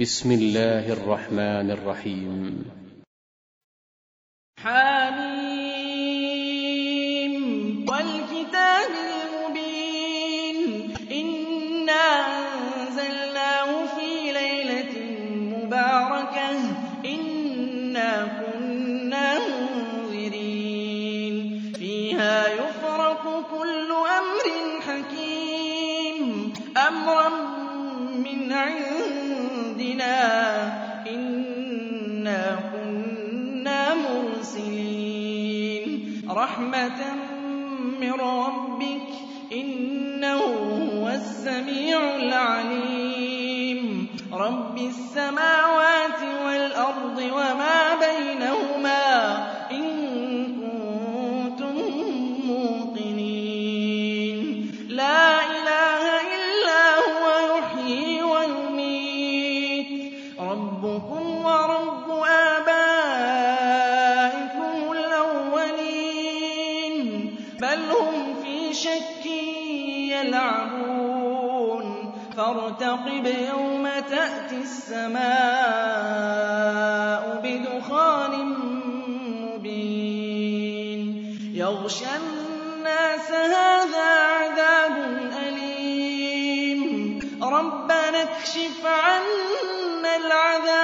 بسم الله الرحمن الرحيم. حميم. عندنا إنا كنا مرسلين. رحمة من ربك إنه هو السميع العليم. رب السماوات والأرض وما بينهما فارتقب يوم تأتي السماء بدخان مبين. يغشى الناس هذا عذاب أليم. ربنا اكشف عنا العذاب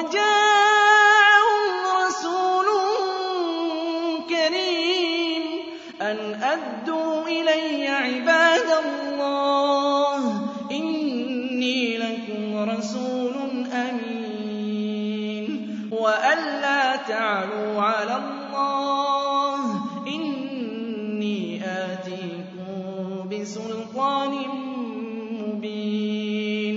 وجاءهم رسول كريم أن أدوا إلي عباد الله إني لكم رسول أمين. وأن لا تعلوا على الله إني آتيكم بسلطان مبين.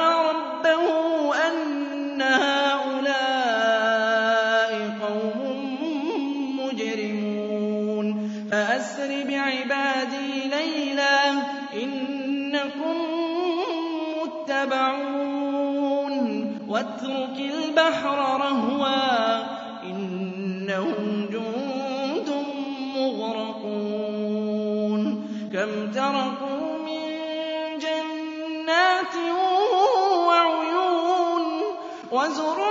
فأسر بعبادي ليلا إنكم متبعون واترك البحر رهوا إنهم جند مغرقون كم تركوا من جنات وعيون وزروع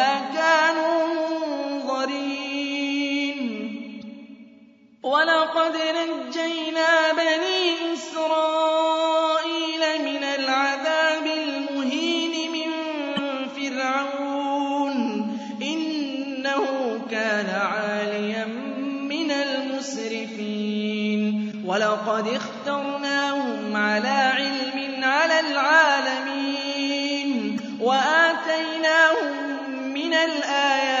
ولقد اخترناهم على علم على العالمين وآتيناهم من الآيات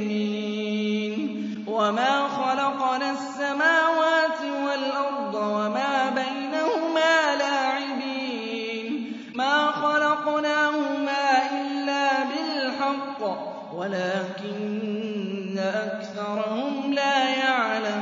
وَلَٰكِنَّ أَكْثَرَهُمْ لَا يَعْلَمُونَ.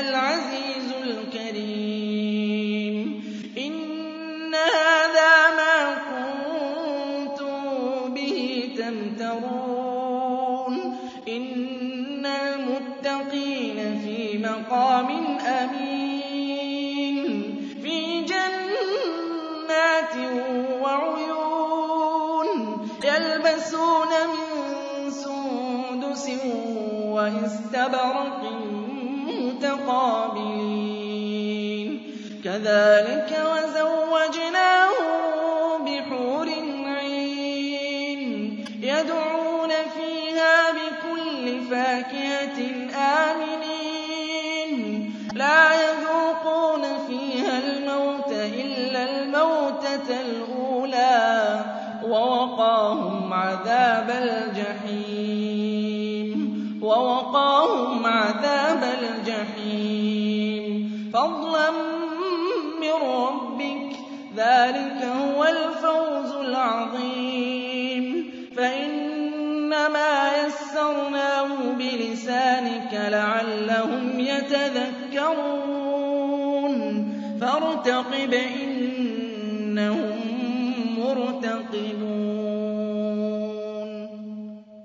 الْعَزِيزُ الْكَرِيمُ. إِنَّ هَٰذَا مَا كُنتُم بِهِ تَمْتَرُونَ. إِنَّ الْمُتَّقِينَ فِي مَقَامٍ أَمِينٍ. فِي جَنَّاتٍ وَعُيُونٍ يَلْبَسُونَ مِن سُندُسٍ وَإِسْتَبْرَقٍ مُّتَقَابِلِينَ. كَذَٰلِكَ وَزَوَّجْنَاهُم بِحُورٍ عِينٍ يَدْعُونَ فِيهَا بِكُلِّ فَاكِهَةٍ آمِنِينَ. لَا يَذُوقُونَ فِيهَا الْمَوْتَ إِلَّا الْمَوْتَةَ الْأُولَىٰ وَوَقَاهُمْ عَذَابَ الْجَحِيمِ. فَضْلًا مِّن رَّبِّكَ ۚ ذَٰلِكَ هُوَ الْفَوْزُ الْعَظِيمُ. فَإِنَّمَا يَسَّرْنَاهُ بِلِسَانِكَ لَعَلَّهُمْ يَتَذَكَّرُونَ. فَارْتَقِبْ إِنَّهُم مُّرْتَقِبُونَ.